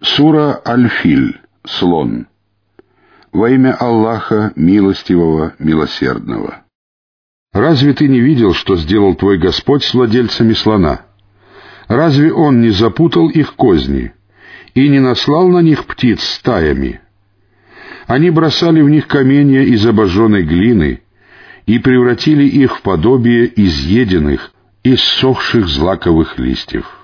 Сура Аль-Филь. Слон. Во имя Аллаха, милостивого, милосердного. Разве ты не видел, что сделал твой Господь с владельцами слона? Разве Он не запутал их козни и не наслал на них птиц стаями? Они бросали в них каменья из обожженной глины и превратили их в подобие изъеденных, иссохших злаковых листьев.